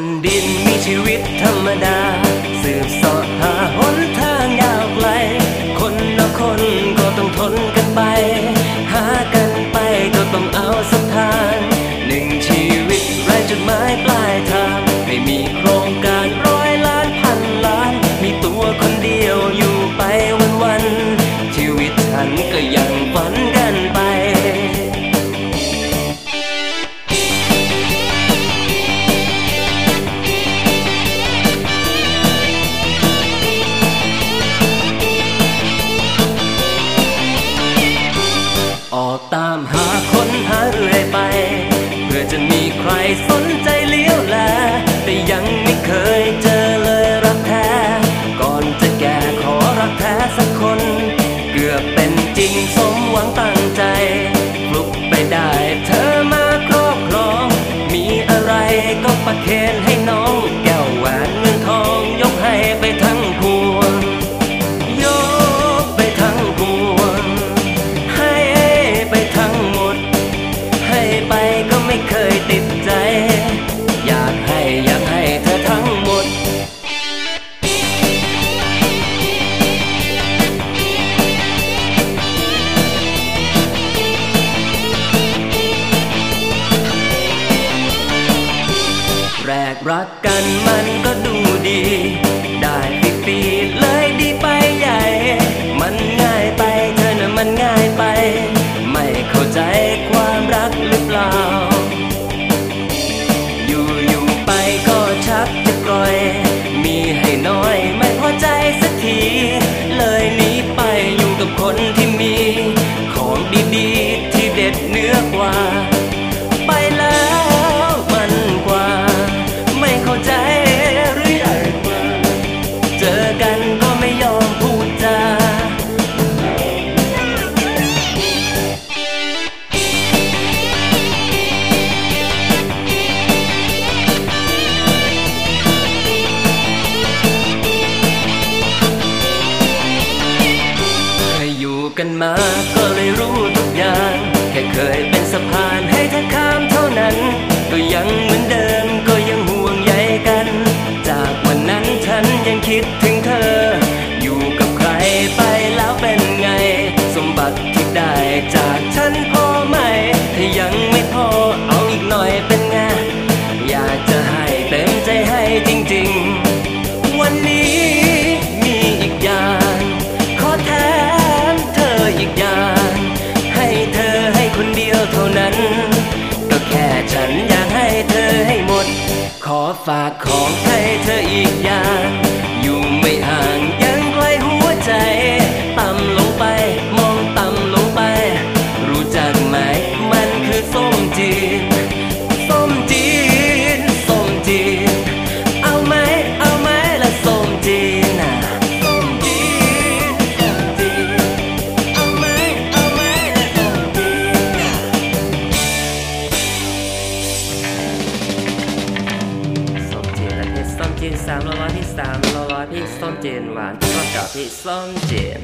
นดินมีชีวิตธรรมดา คนหาเรื่อยไป เพื่อจะมีใครส รักกันมา จากฉันพอไหม ถ้ายังไม่พอเอาอีกหน่อยเป็นไง อยากจะให้เต็มใจให้จริงๆ วันนี้มีอีกอย่าง ขอแทนเธออีกอย่าง ให้เธอให้คนเดียวเท่านั้น ก็แค่ฉันอยากให้เธอให้หมด ขอฝากของให้เธออีกอย่าง อยู่ไม่ห่าง กินสามละร้อยที่สามละร้อยพี่ส้มจีนหวานที่ก็กับพี่ส้มจีน